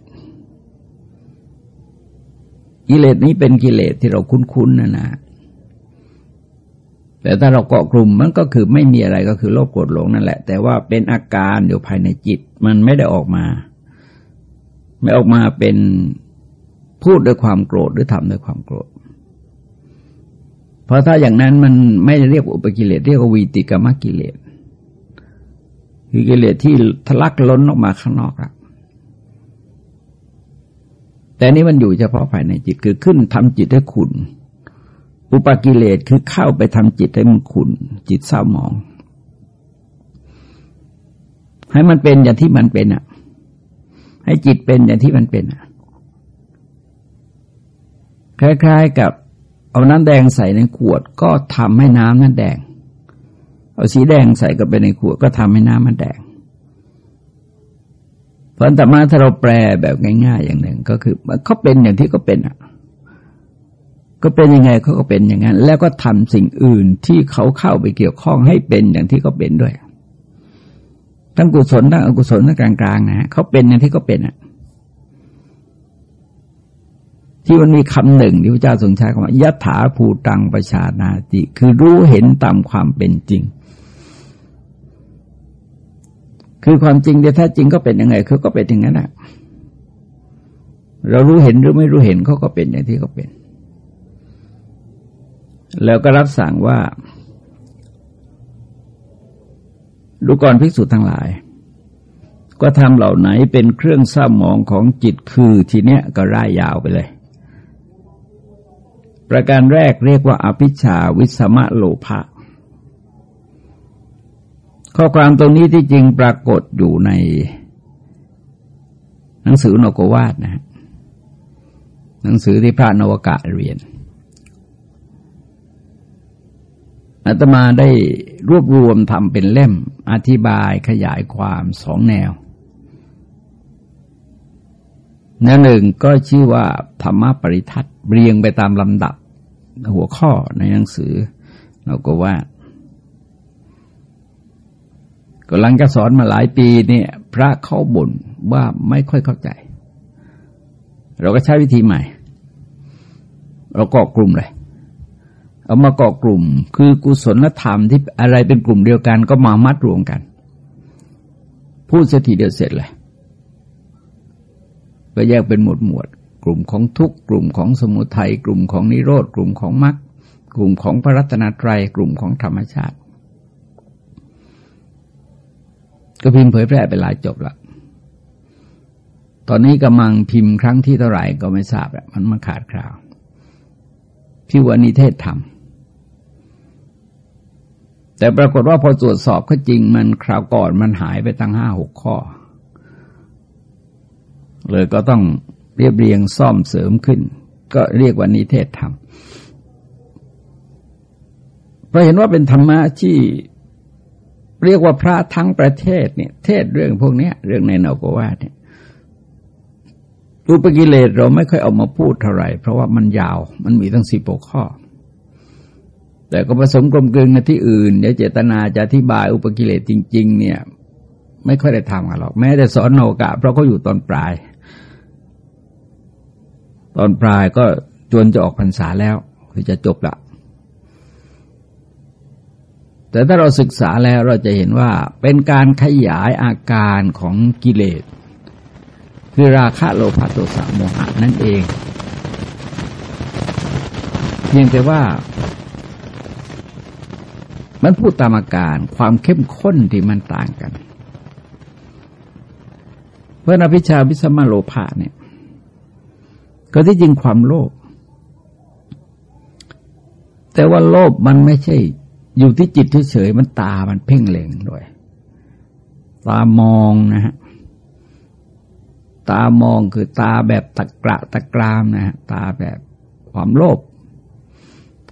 กิเลสนี้เป็นกิเลสที่เราคุ้นๆนะนะแต่ถ้าเราเกาะกลุ่มมันก็คือไม่มีอะไรก็คือโลภโกรธหลงนั่นแหละ แต่ว่าเป็นอาการอยู่ภายในจิต มันไม่ได้ออกมา ไม่ออกมาเป็น พูดด้วยความโกรธหรือทำด้วยความโกรธ เพราะถ้าอย่างนั้นมันไม่เรียกอุปกิเลสเรียกวีติกรรมกิเลสคือกิเลสที่ทะลักล้นออกมาข้างนอกละแต่นี้มันอยู่เฉพาะภายในจิตคือขึ้นทำจิตให้ขุนอุปกิเลสคือเข้าไปทำจิตให้มันขุนจิตเศร้าหมอง ให้มันเป็นอย่างที่มันเป็นอะ ให้จิตเป็นอย่างที่มันเป็นอะ คล้ายๆกับเอาน้ำแดงใส่ในขวดก็ทำให้น้ำนั้นแดง เอาสีแดงใส่ก็ไปในขวดก็ทำให้น้ำมันแดงเพราะธรรมะถ้าเราแปลแบบง่าย ๆ อย่างหนึ่งก็คือเขาเป็นอย่างที่ก็เป็นอะก็เป็นยังไงเขาก็เป็นอย่างนั้น แล้วก็ทำสิ่งอื่นที่เขาเข้าไปเกี่ยวข้องให้เป็นอย่างที่เขาเป็นด้วย ทั้งกุศลทั้งอกุศลทั้งกลางๆนะเขาเป็นอย่างที่เขาเป็นอะ ที่มันมีคำหนึ่งที่พระเจ้าทรงใช้คำว่ายะถาภูตังประชานาติ คือรู้เห็นตามความเป็นจริง คือความจริงเดี๋ยวถ้าจริงก็เป็นยังไงเขาก็เป็นอย่างนั้นแหละเรารู้เห็นหรือไม่รู้เห็นเขาก็เป็นอย่างที่เขาเป็น แล้วก็รับสั่งว่า ดูก่อนภิกษุทั้งหลาย ก็ทำเหล่าไหนเป็นเครื่องเศร้าหมองของจิตคือทีเนี้ยก็ร่ายยาวไปเลย ประการแรกเรียกว่าอภิชาวิสมะโลภะข้อความตรงนี้ที่จริงปรากฏอยู่ใน หนังสือนกวาดนะหนังสือที่พระนวกะเรียนอาตมาได้รวบรวมทำเป็นเล่มอธิบายขยายความสองแนว แนวหนึ่งก็ชื่อว่าธรรมปริทัศน์เรียงไปตามลำดับ หัวข้อในหนังสือเราก็ว่าก็หลังจะสอนมาหลายปีเนี่ย พระเขาบ่นว่าไม่ค่อยเข้าใจ เราก็ใช้วิธีใหม่ เราก็กลุ่มเลยเอามาเกาะกลุ่ม คือกุศลธรรมที่อะไรเป็นกลุ่มเดียวกัน ก็มามัดรวมกัน พูดเสถิเดียวเสร็จเลยก็แยกเป็นหมวดหมวด กลุ่มของทุกกลุ่มของสมุทัยกลุ่มของนิโรธกลุ่มของมรรคกลุ่มของพระรัตนตรัยกลุ่มของธรรมชาติ ก็พิมพ์เผยแพร่ไปหลายจบละตอนนี้กำลังพิมพ์ครั้งที่เท่าไหร่ก็ไม่ทราบแหล้วมันมาขาดคราวที่วานิเทศธรรมแต่ปรากฏว่าพอตรวจสอบก็จริงมันคราวก่อนมันหายไปตั้งห้าหกข้อ เลยก็ต้อง เรียบเรียงซ่อมเสริมขึ้น ก็เรียกว่านิเทศธรรมเราเห็นว่าเป็นธรรมะที่เรียกว่าพระทั้งประเทศเนี่ย เทศเรื่องพวกนี้เรื่องในนกว่าเนี่ยรูปกิเลสเราไม่ค่อยเอามาพูดเท่าไหร่ เพราะว่ามันยาวมันมีตั้งสิบข้อ แต่ก็ผสมกลมกลืนในที่อื่นเดี๋ยวเจตนาจะอธิบายอุปกิเลสจริง ๆ เนี่ย ไม่ค่อยได้ทำกันหรอกแม้แต่สอนโนกะ เพราะเขาอยู่ตอนปลาย ตอนปลายก็จนจะออกพรรษาแล้วคือจะจบละแต่ถ้าเราศึกษาแล้วเราจะเห็นว่าเป็นการขยายอาการของกิเลส คือราคะโลภะโทสะโมหะนั่นเอง เพียงแต่ว่า มันพูดตามอาการความเข้มข้นที่มันต่างกัน เพราะอภิชาวิสมาโลภะเนี่ย ก็ที่จริงความโลภแต่ว่าโลภมันไม่ใช่ อยู่ที่จิตเฉยๆมันตามันเพ่งเล็งด้วย ตามองนะฮะตามองคือตาแบบตะกระตะกรามนะฮะตาแบบความโลภ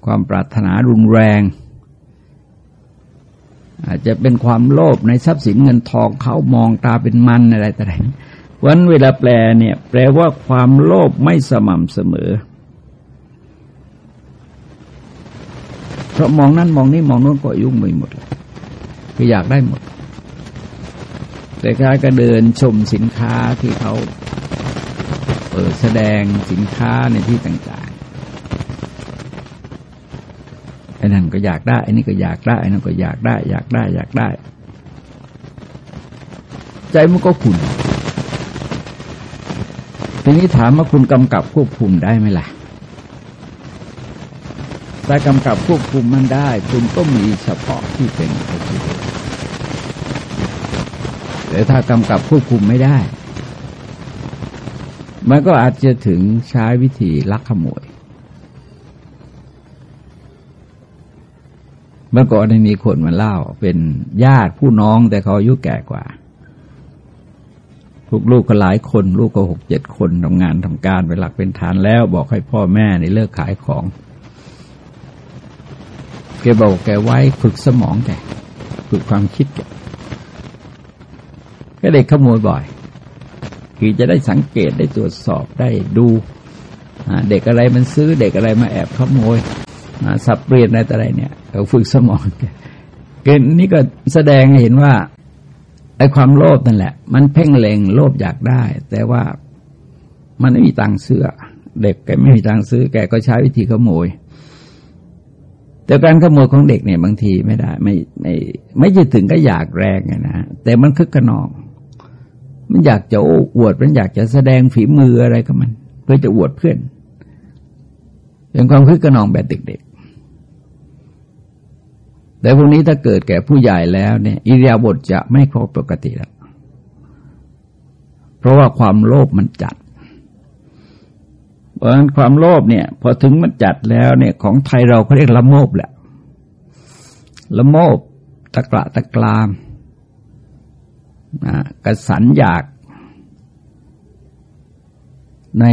ความปรารถนารุนแรง อาจจะเป็นความโลภในทรัพย์สินเงินทองเขามองตาเป็นมันอะไรต่างๆ วันเวลาแปลเนี่ย แปลว่าความโลภไม่สม่ำเสมอ เพราะมองนั่นมองนี่มองโน้นก็ยุ่งไปหมดคืออยากได้หมด แต่คล้ายก็เดินชมสินค้าที่เขาเปิดแสดงสินค้าในที่ต่างไอ้นั่นก็อยากได้ไอ้นี่ก็อยากได้ไอ้นั่นก็อยากได้ อยากได้ อยากได้ ใจมันก็ขุ่น ทีนี้ถามว่าคุณกำกับควบคุมได้ไหมล่ะถ้ากำกับควบคุมมันได้ คุณก็มีเฉพาะที่เป็นแต่ถ้ากำกับควบคุมไม่ได้ มันก็อาจจะถึงใช้วิธีลักขโมย เมื่อก่อนมีคนมาเล่า เป็นญาติผู้น้องแต่เขาอายุแก่กว่า ลูกลูกก็หลายคน ลูกก็หกเจ็ดคนทำงานทำการเป็นหลักเป็นฐานแล้ว บอกให้พ่อแม่ในเลิกขายของแกบอกแกไว้ฝึกสมองแกฝึกความคิดแกก็เด็กขโมยบ่อย คือจะได้สังเกตได้ตรวจสอบได้ดูเด็กอะไรมันซื้อเด็กอะไรมาแอบขโมยสับเปลี่ยนอะไรต่ออะไรเนี่ยเราฝึกสมองแกนี่ก็แสดงให้เห็นว่า ไอ้ความโลภนั่นแหละ มันเพ่งเล็งโลภอยากได้ แต่ว่ามันไม่มีตังค์ซื้อ เด็กแกไม่มีตังค์ซื้อ แกก็ใช้วิธีขโมย แต่การขโมยของเด็กเนี่ยบางทีไม่ได้ ไม่ไม่ไม่จะถึงก็อยากแรงนะ แต่มันคึกขนอง มันอยากจะโอ้อวด มันอยากจะแสดงฝีมืออะไรกับมัน เพื่อจะอวดเพื่อน เป็นความคึกขนองแบบเด็ก แต่พวกนี้ถ้าเกิดแก่ผู้ใหญ่แล้วเนี่ยอิริยาบถจะไม่ครบปกติแล้ว เพราะว่าความโลภมันจัด เพราะฉะนั้นความโลภเนี่ย พอถึงมันจัดแล้วเนี่ย ของไทยเราเขาเรียกละโมบแหละ ละโมบตะกละตะกรามนะกระสันอยาก ใน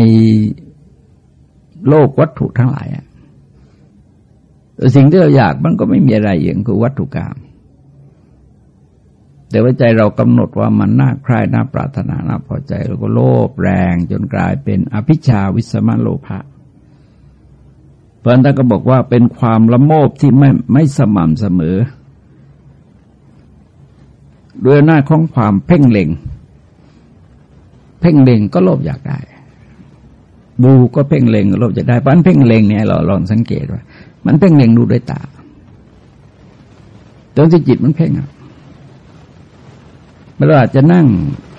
โลกวัตถุทั้งหลาย สิ่งที่เราอยากมันก็ไม่มีอะไรอย่างคือวัตถุกรรมแต่ว่าใจเรากำหนดว่ามันน่าใคร่น่าปรารถนาน่าพอใจแล้วก็โลภแรงจนกลายเป็นอภิชาวิสมะโลภะเพราะนั้นก็บอกว่าเป็นความละโมบที่ไม่ไม่สม่ำเสมอด้วยหน้าของความเพ่งเล็ง เพ่งเล็งก็โลภอยากได้ ดูก็เพ่งเล็งโลภอยากได้เพราะนั้นเพ่งเล็งเนี่ยเราลองสังเกตว่า มันเพ่งเล็งดูด้วยตา แตอนที่จิตมันเพ่งอะเราอาจจะนั่ง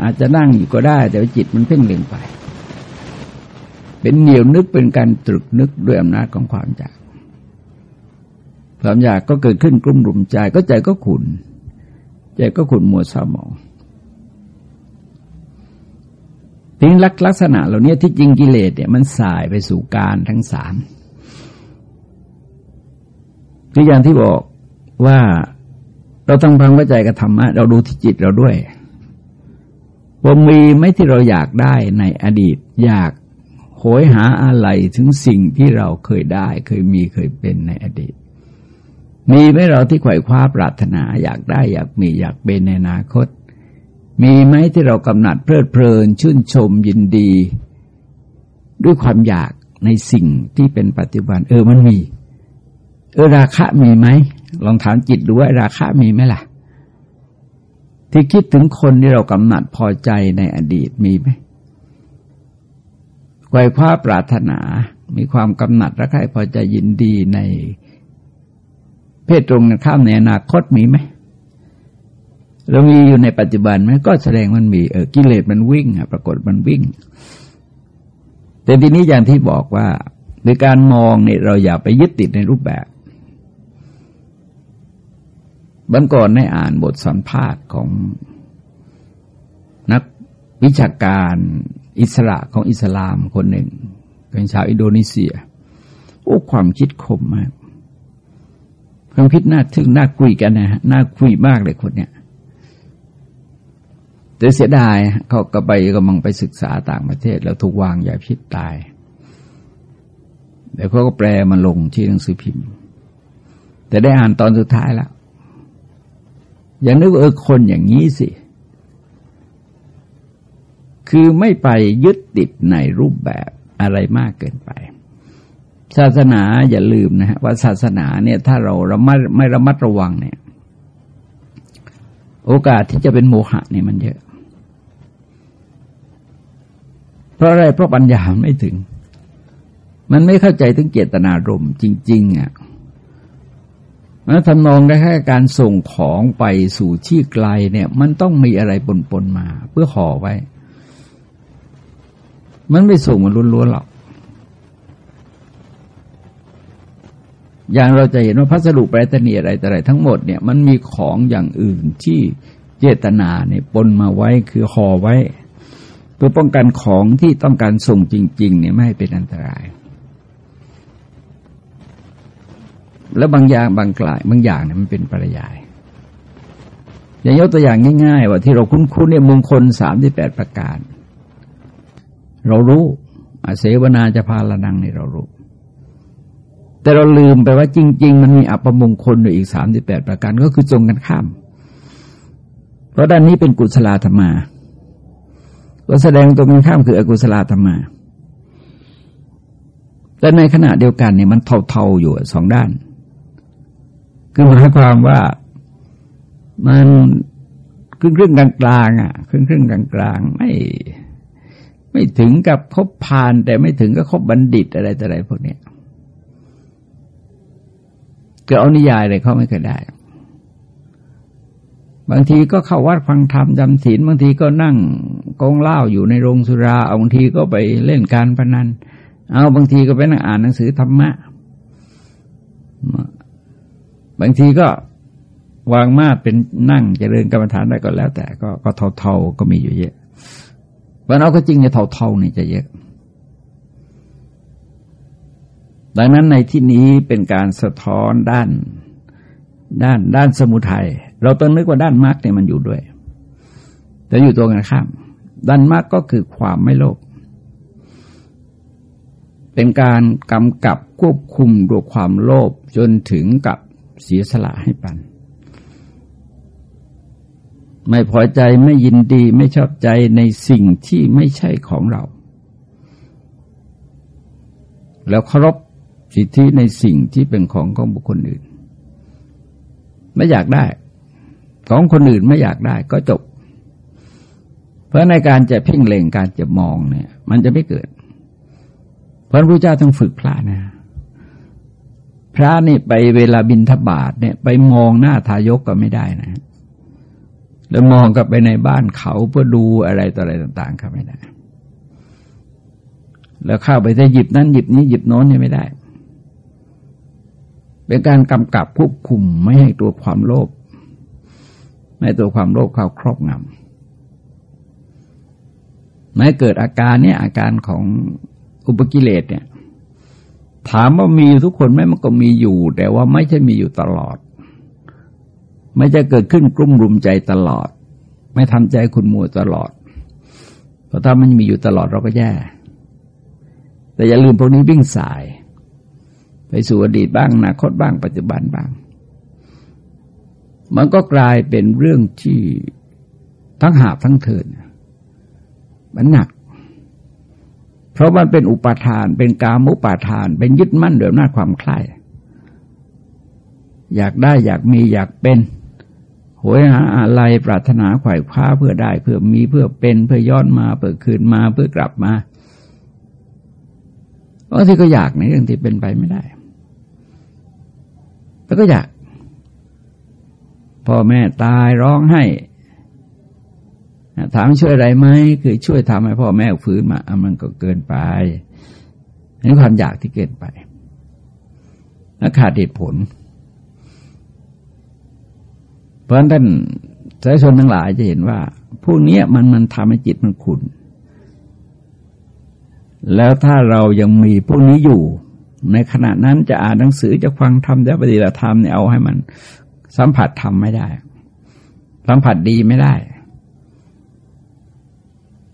อาจจะนั่งอยู่ก็ได้ แต่ว่าจิตมันเพ่งเล็งไป เป็นเหนียวนึกเป็นการตรึกนึกด้วยอำนาจของความอยาก ความอยากก็เกิดขึ้นกลุ่มรุมใจ ก็ใจก็ขุนใจก็ขุนมัวเศร้าหมองทิ้งลักษณะเหล่านี้ที่จริงกิเลสเนี่ยมันสายไปสู่การทั้งสาม คืออย่างที่บอกว่าเราต้องพังวัใจกับธรรมะเราดูที่จิตเราด้วยว่ามีไหมที่เราอยากได้ในอดีต อยากโหยหาอะไรถึงสิ่งที่เราเคยได้ เคยมีเคยเป็นในอดีต มีไหมเราที่ไขว่คว้าปรารถนา อยากได้อยากมีอยากเป็นในอนาคต มีไหมที่เรากำหนัดเพลิดเพลิน ชื่นชมยินดี ด้วยความอยากในสิ่งที่เป็นปัจจุบัน เออมันมี เออราคะมีไหมลองถามจิตดูว่าราคะมีไหมล่ะ ที่คิดถึงคนที่เรากำหนัดพอใจในอดีตมีไหมไกวคว้าปรารถนา มีความกำหนัดรักใคร่พอใจยินดีใน เพศตรงข้ามในอนาคตมีไหมเรามีอยู่ในปัจจุบันไหมก็แสดงมันมีเออกิเลสมันวิ่งอะปรากฏมันวิ่ง แต่ทีนี้อย่างที่บอกว่าในการมองเนี่ยเราอย่าไปยึดติดในรูปแบบ บังก่อนได้อ่านบทสัมภาษณ์ของนักวิชาการอิสระของอิสลามคนหนึ่ง เป็นชาวอินโดนีเซีย โอ้ความคิดคมมากความคิดน่าทึ่งน่าคุยกันนะฮะน่าคุยมากเลยคนเนี้ยแต่เสียดายเขาก็ไปกำลังไปศึกษาต่างประเทศ แล้วถูกวางยาพิษตายแต่เขาก็แปลมาลงที่หนังสือพิมพ์ แต่ได้อ่านตอนสุดท้ายแล้ว อย่างนึกเออคนอย่างนี้สิ คือไม่ไปยึดติดในรูปแบบอะไรมากเกินไป ศาสนาอย่าลืมนะฮะว่าศาสนาเนี่ยถ้าเราระมัดไม่ระมัดระวังเนี่ย โอกาสที่จะเป็นโมหะเนี่ยมันเยอะ เพราะอะไรเพราะปัญญาไม่ถึง มันไม่เข้าใจถึงเจตนารมณ์จริง ๆอะ นะทำนองได้แค่การส่งของไปสู่ที่ไกลเนี่ย มันต้องมีอะไรปนปนมา เพื่อห่อไว้ มันไม่ส่งมันล้วนๆหรอกอย่างเราจะเห็นว่าพัสดุไปรษณียอะไรแต่ไรทั้งหมดเนี่ยมันมีของอย่างอื่นที่เจตนาเนี่ยปนมาไว้คือห่อไว้ เพื่อป้องกันของที่ต้องการส่งจริง ๆ เนี่ยไม่ให้เป็นอันตราย แล้วบางอย่างบางกลายบางอย่างเนี่ยมันเป็นปริยาย อย่างยกตัวอย่างง่าย ๆ ว่าที่เราคุ้นๆเนี่ยมงคลสามที่แปดประการ เรารู้อาเสวนาจะพาละนังในเรารู้ แต่เราลืมไปว่าจริง ๆ มันมีอัปมงคลอยู่อีกสามสิบแปดประการก็คือตรงกันข้าม เพราะด้านนี้เป็นกุศลธรรมาก็แสดงตรงกันข้ามคืออกุศลธรรมาแต่ในขณะเดียวกันเนี่ยมันเท่าๆอยู่สองด้าน คือหมายความว่ามันครึ่งครึ่งกลางกลางอะครึ่งครึ่งกลางกลางไม่ไม่ถึงกับคบพานแต่ไม่ถึงกับคบบัณฑิตอะไรแต่อะไรพวกนี้ก็เอานิยายอะไรเขาไม่เคยได้ บางทีก็เข้าวัดฟังธรรมจำศีลบางทีก็นั่งกองเล่าอยู่ในโรงสุราบางทีก็ไปเล่นการพนัน เอาบางทีก็ไปนั่งอ่านหนังสือธรรมะ บางทีก็วางมาเป็นนั่งจเจริญกรรมฐานได้ก็แล้ว แต่ก็ก็เท่าๆก็มีอยู่เยอะวันเอาก็จริงเนี่ยเท่าๆนี่จะเยอะ ดังนั้นในที่นี้เป็นการสะท้อนด้าน ด้านด้านสมุทัยเราต้องนึกว่าด้านมรรคเนี่ยมันอยู่ด้วย แต่อยู่ตัวกันข้าม ด้านมรรคก็คือความไม่โลภเป็นการกำกับควบคุมดวความโลภจนถึงกับ เสียสละให้ปัน ไม่พอใจไม่ยินดีไม่ชอบใจในสิ่งที่ไม่ใช่ของเรา แล้วเคารพสิทธิในสิ่งที่เป็นของของบุคคลอื่น ไม่อยากได้ ของคนอื่นไม่อยากได้ก็จบ เพราะในการจะเพ่งเล็งการจะมองเนี่ย มันจะไม่เกิด เพราะพระเจ้าต้องฝึกพระนะ พระนี่ไปเวลาบินทบาทเนี่ย ไปมองหน้าทายกก็ไม่ได้นะ แล้วมองกลับไปในบ้านเขาเพื่อดูอะไรต่ออะไรต่างๆครับไม่ได้ แล้วเข้าไปจะหยิบนั้นหยิบนี้หยิบโน้นเนี่ยไม่ได้ เป็นการกำกับควบคุมไม่ให้ตัวความโลภไม่ตัวความโลภเข้าครอบงำไม่เกิดอาการเนี่ยอาการของอุปกิเลสเนี่ย ถามว่ามีทุกคนไหมมันก็มีอยู่ แต่ว่าไม่ใช่มีอยู่ตลอด ไม่จะเกิดขึ้นกลุ่มรุมใจตลอด ไม่ทำใจคุณมัวตลอด เพราะถ้ามันมีอยู่ตลอดเราก็แย่ แต่อย่าลืมพวกนี้วิ่งสาย ไปสู่อดีตบ้างอนาคตบ้างปัจจุบันบ้าง มันก็กลายเป็นเรื่องที่ทั้งหาบทั้งเทินมันหนัก เพราะมันเป็นอุปาทาน เป็นกามุปาทาน เป็นยึดมั่นเดือดหน้าความคลายอยากได้อยากมีอยากเป็นโหยหาอะไรปรารถนาไขวายคว้าเพื่อได้ เพื่อมีเพื่อเป็นเพื่อย้อนมาเพื่อคืนมาเพื่อกลับมาบางทีก็อยากในเรื่องที่เป็นไปไม่ได้ แล้วก็อยากพ่อแม่ตายร้องให้ ถามช่วยอะไรไหมคือช่วยทำให้พ่อแม่ฟื้นมามันก็เกินไปนี่ความอยากที่เกินไปและขาดเหตุผล เพราะฉะนั้นท่านสายชนทั้งหลายจะเห็นว่าพวกนี้มันมันทำให้จิตมันขุนแล้วถ้าเรายังมีพวกนี้อยู่ ในขณะนั้นจะอ่านหนังสือจะฟังธรรมจะปฏิบัติธรรมเนี่ยเอาให้มัน สัมผัสธรรมไม่ได้ สัมผัสดีไม่ได้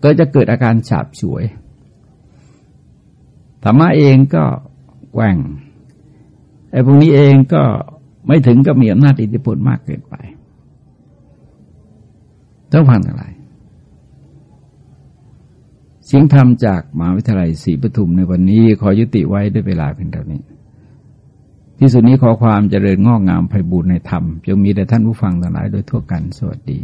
ก็จะเกิดอาการฉาบฉวยธรรมะเองก็แกว่งไอ้พวกนี้เองก็ไม่ถึงกับมีอำนาจอิทธิพลมากเกินไปท่านฟังทั้งหลายเสียงธรรมจากมหาวิทยาลัยศรีปทุมในวันนี้ขอยุติไว้ด้วยเวลาเพียงเท่านี้ ที่สุดนี้ขอความเจริญงอกงามไพบูรณในธรรมจงมีแด่ท่านผู้ฟังทั้งหลายโดยทั่วกันสวัสดี